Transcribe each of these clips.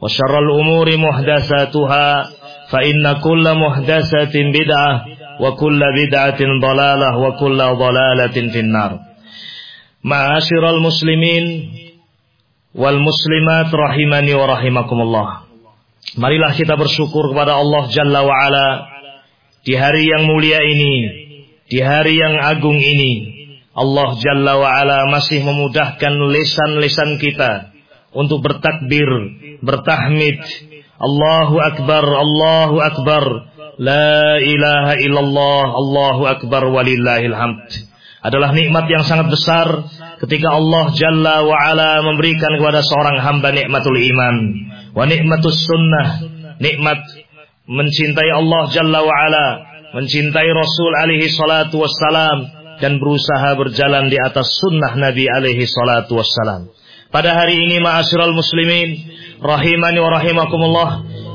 وشر الأمور محدثاتها فإن كل محدثة بدعة وكل بدعة ضلالة وكل ضلالة في النار معاشر المسلمين والmuslimat rahimani wa rahimakumullah. Marilah kita bersyukur kepada Allah Jalla wa ala di hari yang mulia ini, di hari yang agung ini. Allah Jalla wa ala masih memudahkan lisan-lisan kita untuk bertakbir, bertahmid. Allahu Akbar, Allahu Akbar. La ilaha illallah, Allahu Akbar walillahil hamd. Adalah nikmat yang sangat besar ketika Allah Jalla wa ala memberikan kepada seorang hamba nikmatul iman. Wa nikmatus sunnah. Nikmat mencintai Allah Jalla wa ala. Mencintai Rasul alaihi salatu wassalam. Dan berusaha berjalan di atas sunnah Nabi alaihi salatu wassalam. Pada hari ini ma'asyiral muslimin rahimani wa rahimakumullah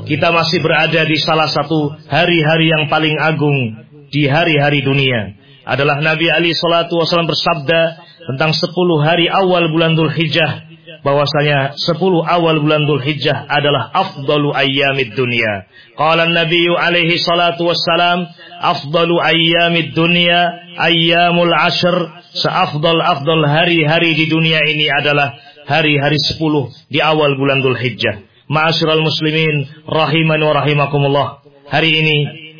kita masih berada di salah satu hari-hari yang paling agung di hari-hari dunia. Adalah Nabi Ali salatu wasallam bersabda tentang 10 hari awal bulan Dhul Hijjah bahwasanya 10 awal bulan Dhul Hijjah adalah afdalu ayyamid dunia. Qala Nabi alaihi salatu wassalam afdalu ayyamid dunia ayyamul ashr seafdal afdal hari-hari di dunia ini adalah hari-hari 10 di awal bulan Dhul Hijjah. Ma'asyiral muslimin rahiman wa rahimakumullah. Hari ini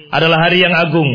adalah hari yang agung,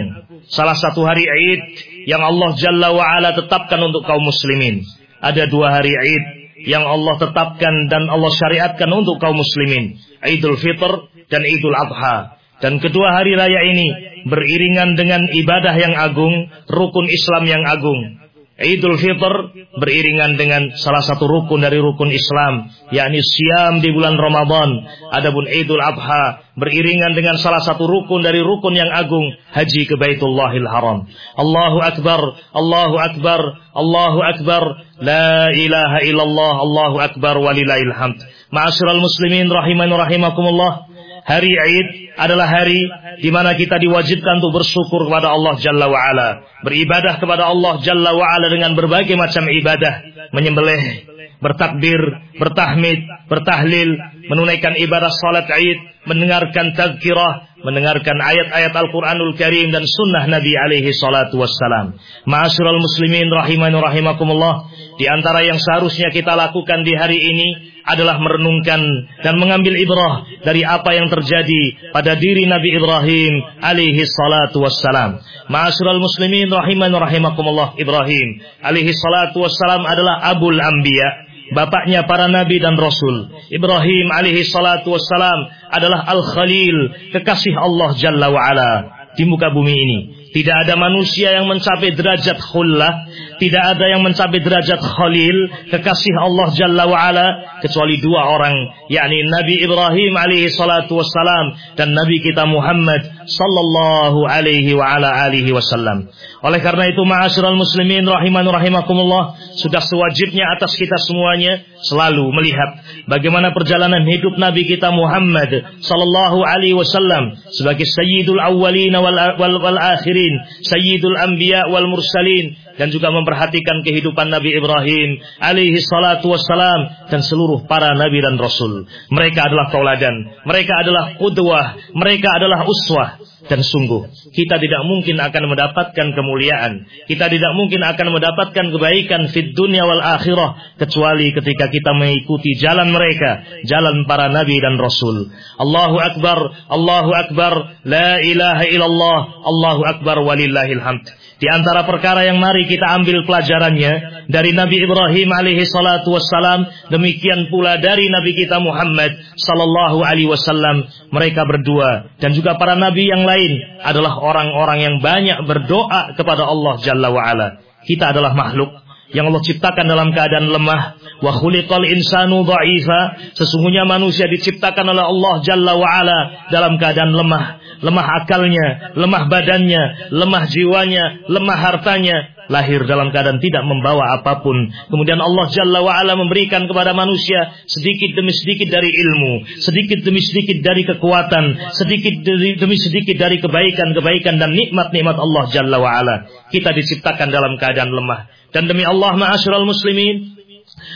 salah satu hari Id yang Allah Jalla wa ala tetapkan untuk kaum muslimin. Ada dua hari Id yang Allah tetapkan dan Allah syariatkan untuk kaum muslimin. Idul Fitr dan Idul Adha. Dan kedua hari raya ini beriringan dengan ibadah yang agung, rukun Islam yang agung. Idul Fitr beriringan dengan salah satu rukun dari rukun Islam, yakni siam di bulan Ramadan. Adapun Idul Adha beriringan dengan salah satu rukun dari rukun yang agung, haji ke Baitullahil Haram. Allahu Akbar, Allahu Akbar, Allahu Akbar, la ilaha illallah, Allahu Akbar walillahil hamd. Ma'asyiral muslimin rahiman rahimakumullah. Hari Id adalah hari di mana kita diwajibkan untuk bersyukur kepada Allah Jalla wa ala, beribadah kepada Allah Jalla wa ala dengan berbagai macam ibadah, menyembelih, bertakbir, bertahmid, bertahlil, menunaikan ibadah salat Id, mendengarkan tazkirah, mendengarkan ayat-ayat Al-Qur'anul Karim dan sunnah Nabi alaihi salatu wassalam. Ma'asyiral muslimin rahimani rahimakumullah, di antara yang seharusnya kita lakukan di hari ini adalah merenungkan dan mengambil ibrah dari apa yang terjadi pada diri Nabi Ibrahim alaihi salatu wassalam. Ma'asyiral muslimin rahiman rahimakumullah Ibrahim alaihi salatu wassalam adalah abul anbiya bapaknya para nabi dan rasul. Ibrahim alaihi salatu wassalam adalah al-khalil, kekasih Allah Jalla wa ala di muka bumi ini. Tidak ada manusia yang mencapai derajat khullah, tidak ada yang mencapai derajat khalil, kekasih Allah Jalla wa ala kecuali dua orang, yakni Nabi Ibrahim alaihi salatu wassalam dan Nabi kita Muhammad sallallahu alaihi wa ala alihi wasallam. Oleh karena itu ma'asyiral muslimin rahiman rahimakumullah, sudah sewajibnya atas kita semuanya selalu melihat bagaimana perjalanan hidup Nabi kita Muhammad sallallahu alaihi wasallam sebagai sayyidul awwalin wal, wal, wal akhirin sayyidul anbiya wal mursalin dan juga memperhatikan kehidupan Nabi Ibrahim alaihi salatu wassalam dan seluruh para nabi dan rasul. Mereka adalah tauladan, mereka adalah qudwah, mereka adalah uswah dan sungguh kita tidak mungkin akan mendapatkan kemuliaan, kita tidak mungkin akan mendapatkan kebaikan fid dunia wal akhirah kecuali ketika kita mengikuti jalan mereka, jalan para nabi dan rasul. Allahu akbar, Allahu akbar, la ilaha illallah, Allahu akbar walillahil hamd. Di antara perkara yang mari kita ambil pelajarannya dari Nabi Ibrahim alaihi salatu wassalam, demikian pula dari Nabi kita Muhammad sallallahu alaihi wasallam, mereka berdua dan juga para nabi yang lain adalah orang-orang yang banyak berdoa kepada Allah Jalla wa ala. Kita adalah makhluk yang Allah ciptakan dalam keadaan lemah. Wa khuliqal insanu dha'ifa. Sesungguhnya manusia diciptakan oleh Allah Jalla wa ala dalam keadaan lemah. Lemah akalnya, lemah badannya, lemah jiwanya, lemah hartanya, lahir dalam keadaan tidak membawa apa pun. Kemudian Allah Jalla wa'ala memberikan kepada manusia sedikit demi sedikit dari ilmu, sedikit demi sedikit dari kekuatan, sedikit demi sedikit dari kebaikan-kebaikan dan nikmat-nikmat Allah Jalla wa'ala. Kita diciptakan dalam keadaan lemah. Dan demi Allah ma'asyiral muslimin,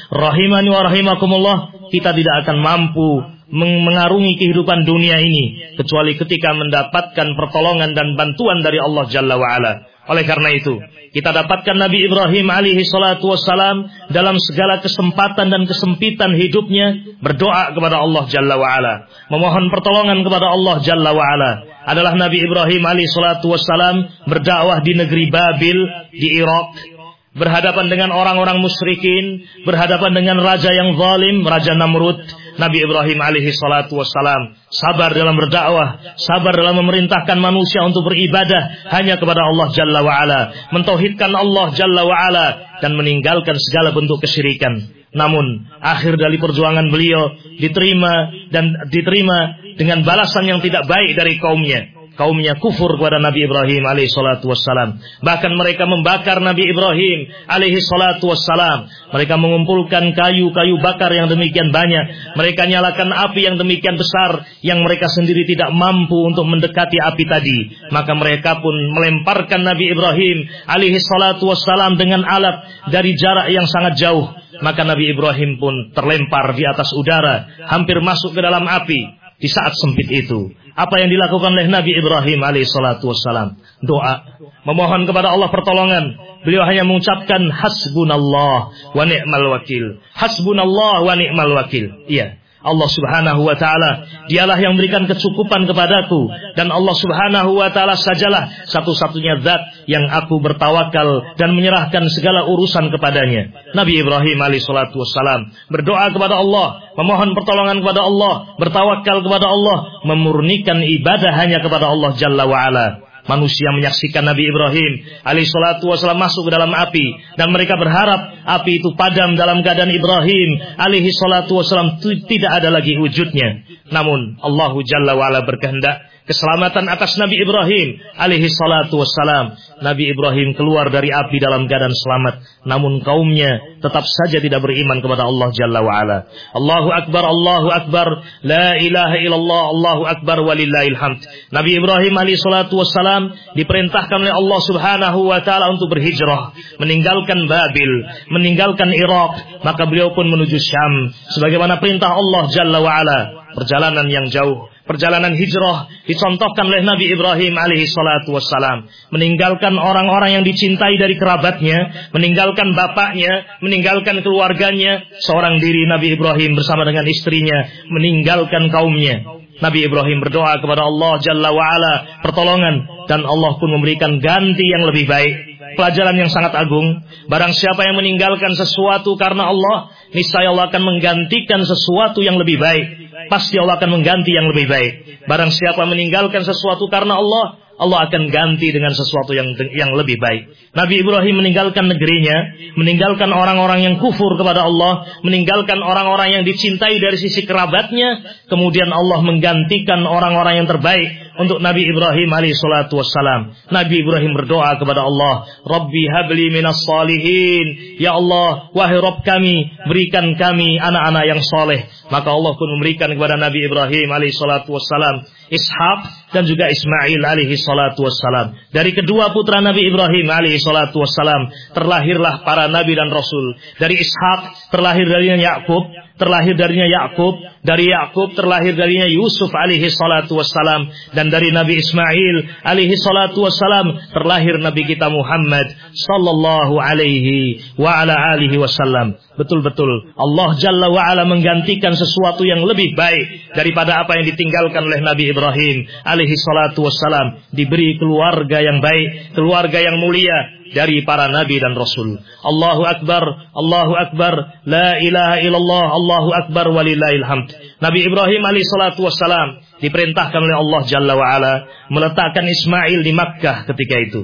rahimani wa rahimakumullah, kita tidak akan mampu mengarungi kehidupan dunia ini kecuali ketika mendapatkan pertolongan dan bantuan dari Allah Jalla wa'ala. Oleh karena itu, kita dapatkan Nabi Ibrahim alaihi salatu wassalam dalam segala kesempatan dan kesempitan hidupnya berdoa kepada Allah Jalla wa'ala. Memohon pertolongan kepada Allah Jalla wa'ala. Adalah Nabi Ibrahim alaihi salatu wassalam berdakwah di negeri Babil di Irak. Berhadapan dengan orang-orang musyrikin, berhadapan dengan raja yang zalim, Raja Namrud, Nabi Ibrahim alaihi salatu wassalam. Sabar dalam berdakwah, sabar dalam memerintahkan manusia untuk beribadah hanya kepada Allah Jalla wa ala, mentauhidkan Allah Jalla wa ala dan meninggalkan segala bentuk kesyirikan. Namun akhir dari perjuangan beliau diterima dan diterima dengan balasan yang tidak baik dari kaumnya kaumnya kufur kepada Nabi Ibrahim alaihi salatu wassalam. Bahkan mereka membakar Nabi Ibrahim alaihi salatu wassalam. Mereka mengumpulkan kayu-kayu bakar yang demikian banyak. Mereka nyalakan api yang demikian besar yang mereka sendiri tidak mampu untuk mendekati api tadi. Maka mereka pun melemparkan Nabi Ibrahim alaihi salatu wassalam dengan alat dari jarak yang sangat jauh. Maka Nabi Ibrahim pun terlempar di atas udara, hampir masuk ke dalam api di saat sempit itu. Apa yang dilakukan oleh Nabi Ibrahim alaihissalatu wassalam? Doa. Memohon kepada Allah pertolongan. Beliau hanya mengucapkan hasbunallah wa ni'mal wakil. Hasbunallah wa ni'mal wakil. Iya. Allah Subhanahu wa taala. Dialah yang memberikan kecukupan kepadaku. Dan Allah Subhanahu wa taala sajalah satu-satunya zat yang aku bertawakal dan menyerahkan segala urusan kepadanya. Nabi Ibrahim alaihi salatu wassalam berdoa kepada Allah, memohon pertolongan kepada Allah, bertawakal kepada Allah, memurnikan ibadah hanya kepada Allah Jalla wa ala manusia menyaksikan Nabi Ibrahim alaihissalatu wassalam masuk ke dalam api. Dan mereka berharap api itu padam dalam keadaan Ibrahim alaihissalatu wassalam tidak ada lagi wujudnya. Namun Allah Jalla wa'ala berkehendak keselamatan atas Nabi Ibrahim alaihi salatu wassalam. Nabi Ibrahim keluar dari api dalam keadaan selamat. Namun kaumnya tetap saja tidak beriman kepada Allah Jalla wa'ala. Allahu Akbar, Allahu Akbar, La ilaha illallah, Allahu Akbar, walillahil hamd. Nabi Ibrahim alaihi salatu wassalam diperintahkan oleh Allah subhanahu wa ta'ala untuk berhijrah. Meninggalkan Babil, meninggalkan Irak. Maka beliau pun menuju Syam. Sebagaimana perintah Allah Jalla wa'ala. Perjalanan yang jauh perjalanan hijrah dicontohkan oleh Nabi Ibrahim alaihi salatu wassalam. Meninggalkan orang-orang yang dicintai dari kerabatnya, meninggalkan bapaknya, meninggalkan keluarganya, seorang diri Nabi Ibrahim bersama dengan istrinya, meninggalkan kaumnya. Nabi Ibrahim berdoa kepada Allah Jalla wa'ala pertolongan dan Allah pun memberikan ganti yang lebih baik. Pelajaran yang sangat agung. Barang siapa yang meninggalkan sesuatu karena Allah, niscaya Allah akan menggantikan sesuatu yang lebih baik pasti Allah akan mengganti yang lebih baik. Barang siapa meninggalkan sesuatu karena Allah, Allah akan ganti dengan sesuatu yang yang lebih baik. Nabi Ibrahim meninggalkan negerinya, meninggalkan orang-orang yang kufur kepada Allah, meninggalkan orang-orang yang dicintai dari sisi kerabatnya, kemudian Allah menggantikan orang-orang yang terbaik untuk Nabi Ibrahim alaihi salatu wassalam. Nabi Ibrahim berdoa kepada Allah, Rabbi habli minas salihin. Ya Allah, wahai Rabb kami, berikan kami anak-anak yang soleh. Maka Allah pun memberikan kepada Nabi Ibrahim alaihi salatu wassalam Ishak dan juga Ismail alaihi salatu wassalam. Dari kedua putra Nabi Ibrahim alaihi salatu wassalam terlahirlah para nabi dan rasul. Dari Ishak terlahir darinya Yakub, terlahir darinya Yakub, dari Yakub terlahir darinya Yusuf alaihi salatu wassalam dan dari Nabi Ismail alaihi salatu wassalam terlahir Nabi kita Muhammad sallallahu alaihi wa ala alihi wasallam. Betul-betul Allah Jalla wa ala menggantikan sesuatu yang lebih baik daripada apa yang ditinggalkan oleh Nabi Ibrahim alaihi salatu wassalam. Diberi keluarga yang baik, keluarga yang mulia, dari para nabi dan rasul. Allahu akbar, Allahu akbar, la ilaha illallah, Allahu akbar walillahil hamd. Nabi Ibrahim alaihi salatu wassalam diperintahkan oleh Allah Jalla wa ala meletakkan Ismail di Makkah ketika itu.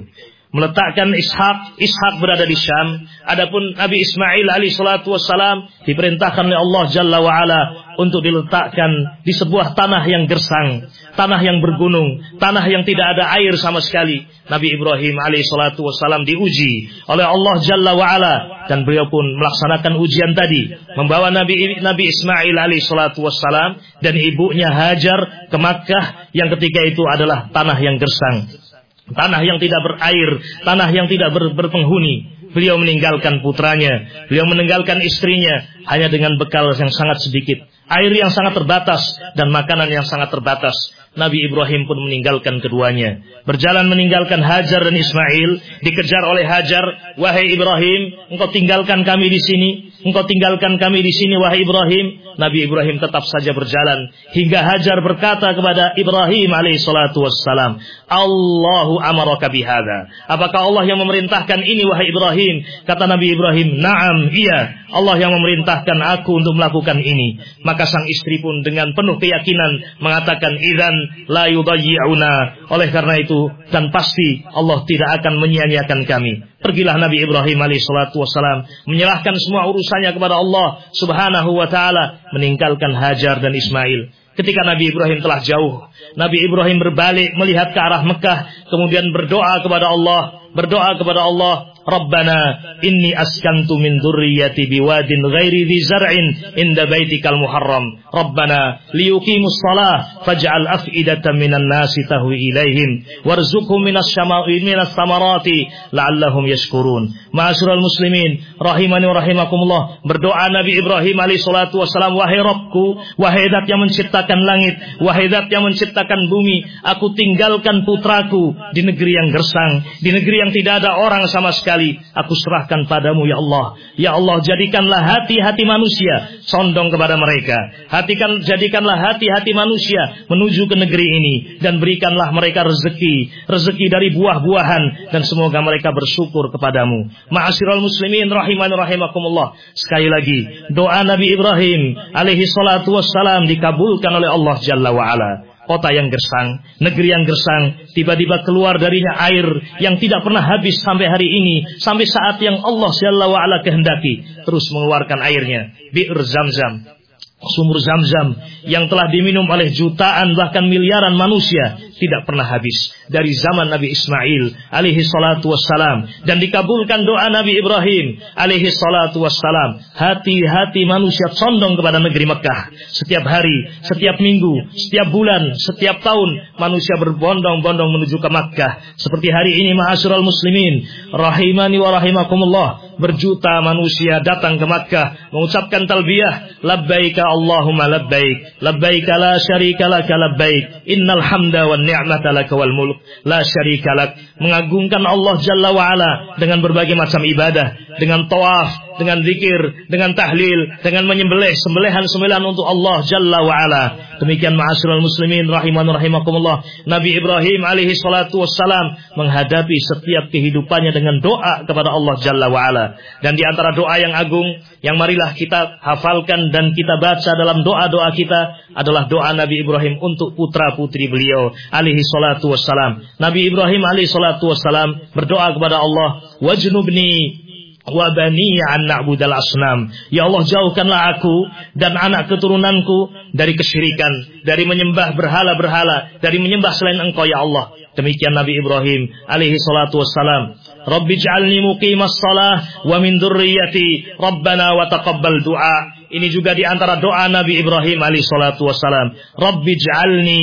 meletakkan Ishak, Ishak berada di Syam. Adapun Nabi Ismail alaihi salatu wassalam diperintahkan oleh Allah Jalla wa ala untuk diletakkan di sebuah tanah yang gersang, tanah yang bergunung, tanah yang tidak ada air sama sekali. Nabi Ibrahim alaihi salatu wassalam diuji oleh Allah Jalla wa ala dan beliau pun melaksanakan ujian tadi, membawa Nabi Nabi Ismail alaihi salatu wassalam dan ibunya Hajar ke Makkah yang ketika itu adalah tanah yang gersang. Tanah yang tidak berair, tanah yang tidak ber, berpenghuni. Beliau meninggalkan putranya, beliau meninggalkan istrinya hanya dengan bekal yang sangat sedikit, air yang sangat terbatas dan makanan yang sangat terbatas. Nabi Ibrahim pun meninggalkan keduanya. Berjalan meninggalkan Hajar dan Ismail, dikejar oleh Hajar, "Wahai Ibrahim, engkau tinggalkan kami di sini, engkau tinggalkan kami di sini wahai Ibrahim." Nabi Ibrahim tetap saja berjalan hingga Hajar berkata kepada Ibrahim alaihi salatu wassalam, "Allahu amaraka bihada." Apakah Allah yang memerintahkan ini wahai Ibrahim? Kata Nabi Ibrahim, "Na'am, iya. Allah yang memerintahkan aku untuk melakukan ini." Maka sang istri pun dengan penuh keyakinan mengatakan, "Idzan la yudayyi'una. Oleh karena itu dan pasti Allah tidak akan menyia-nyiakan kami. Pergilah Nabi Ibrahim alaihissalatu wassalam menyerahkan semua urusannya kepada Allah Subhanahu wa taala, meninggalkan Hajar dan Ismail. Ketika Nabi Ibrahim telah jauh, Nabi Ibrahim berbalik melihat ke arah Mekah, kemudian berdoa kepada Allah, berdoa kepada Allah, Rabbana inni askantu min dzurriyyati biwadin ghairi dhi zar'in inda baitikal muharram. Rabbana liyuqimus shalah faj'al af'idatan minan nasi tahwi ilaihim warzuqhum minas syama'i minas samarati la'allahum yashkurun. Ma'asyiral muslimin rahimani wa rahimakumullah. Berdoa Nabi Ibrahim alaihi salatu wasalam wahai Rabbku, wahai zat yang menciptakan langit, wahai zat yang menciptakan bumi, aku tinggalkan putraku di negeri yang gersang, di negeri yang tidak ada orang sama sekali aku serahkan padamu ya Allah. Ya Allah jadikanlah hati-hati manusia sondong kepada mereka. Hatikan jadikanlah hati-hati manusia menuju ke negeri ini dan berikanlah mereka rezeki, rezeki dari buah-buahan dan semoga mereka bersyukur kepadamu. Ma'asyiral muslimin rahiman rahimakumullah. Sekali lagi doa Nabi Ibrahim alaihi salatu wassalam dikabulkan oleh Allah Jalla wa ala kota yang gersang, negeri yang gersang, tiba-tiba keluar darinya air yang tidak pernah habis sampai hari ini, sampai saat yang Allah Subhanahu wa taala kehendaki, terus mengeluarkan airnya, bir zam-zam. Sumur zam-zam yang telah diminum oleh jutaan bahkan miliaran manusia tidak pernah habis. Dari zaman Nabi Ismail alaihi salatu wassalam. Dan dikabulkan doa Nabi Ibrahim alaihi salatu wassalam. Hati-hati manusia condong kepada negeri Mekah. Setiap hari setiap minggu setiap bulan setiap tahun manusia berbondong-bondong menuju ke Mekah seperti hari ini ma'asyiral muslimin rahimani wa rahimakumullah berjuta manusia datang ke Mekah mengucapkan talbiyah labbaika Allahumma labbaik labbaik la syarika lak labbaik innal hamda wan ni'mata lak wal mulk la syarika lak. Mengagungkan Allah Jalla wa ala dengan berbagai macam ibadah dengan tawaf dengan zikir dengan tahlil dengan menyembelih sembelihan-sembelihan untuk Allah Jalla wa ala demikian ma'asyiral muslimin rahiman rahimakumullah. Nabi Ibrahim alaihi salatu wassalam menghadapi setiap kehidupannya dengan doa kepada Allah Jalla wa ala dan di antara doa yang agung yang marilah kita hafalkan dan kita baca dalam doa-doa kita adalah doa Nabi Ibrahim untuk putra putri beliau alaihi salatu wassalam. Nabi Ibrahim alaihi salatu wassalam berdoa kepada Allah, "Wajnubni wa bani an na'budal asnam. Ya Allah jauhkanlah aku dan anak keturunanku dari kesyirikan, dari menyembah berhala-berhala, dari menyembah selain Engkau ya Allah. Demikian Nabi Ibrahim alaihi salatu wassalam. Rabbi ja'alni muqimas salah wa min dzurriyyati Rabbana wa taqabbal du'a. Ini juga di antara doa Nabi Ibrahim alaihi salatu wassalam. Rabbi ja'alni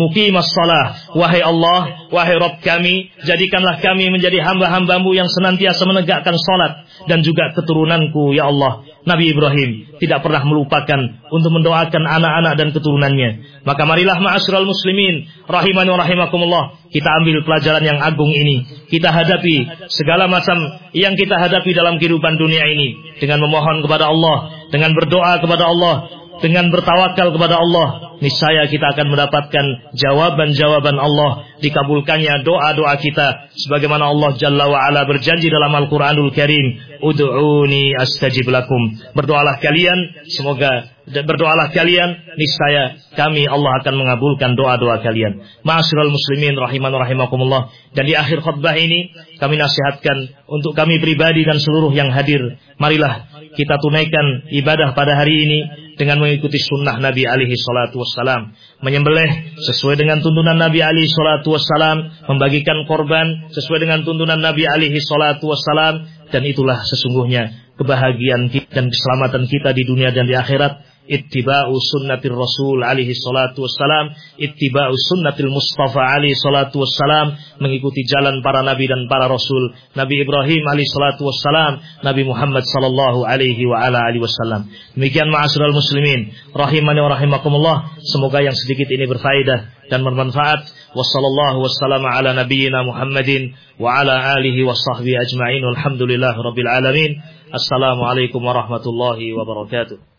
muqimas salah. Wahai Allah, wahai Rabb kami, jadikanlah kami menjadi hamba-hambamu yang senantiasa menegakkan salat dan juga keturunanku ya Allah. Nabi Ibrahim tidak pernah melupakan untuk mendoakan anak-anak dan keturunannya. Maka marilah ma'asyiral muslimin rahimani wa rahimakumullah, kita ambil pelajaran yang agung ini. Kita hadapi segala macam yang kita hadapi dalam kehidupan dunia ini dengan memohon kepada Allah, dengan berdoa kepada Allah dengan bertawakal kepada Allah, niscaya kita akan mendapatkan jawaban-jawaban Allah, dikabulkannya doa-doa kita sebagaimana Allah Jalla wa ala berjanji dalam Al-Qur'anul Karim, "Ud'uni astajib lakum." Berdoalah kalian, semoga berdoalah kalian, niscaya kami Allah akan mengabulkan doa-doa kalian. Ma'asyiral muslimin rahiman rahimakumullah. Dan di akhir khutbah ini kami nasihatkan untuk kami pribadi dan seluruh yang hadir, marilah kita tunaikan ibadah pada hari ini dengan mengikuti sunnah Nabi alaihi salatu wassalam. Menyembelih sesuai dengan tuntunan Nabi alaihi salatu wassalam. Membagikan korban sesuai dengan tuntunan Nabi alaihi salatu wassalam. Dan itulah sesungguhnya kebahagiaan kita dan keselamatan kita di dunia dan di akhirat ittiba'u sunnatir rasul alaihi salatu wassalam. Ittiba'u sunnatil mustafa alaihi salatu wassalam. Mengikuti jalan para nabi dan para rasul. Nabi Ibrahim alaihi salatu wassalam. Nabi Muhammad sallallahu alaihi wa ala alihi wasallam demikian ma'asyiral muslimin. Rahimani wa rahimakumullah. Semoga yang sedikit ini berfaedah dan bermanfaat. Wassallallahu wassalamu ala nabiyyina Muhammadin wa ala alihi wa sahbihi ajma'in. Walhamdulillahi rabbil alamin. Assalamualaikum warahmatullahi wabarakatuh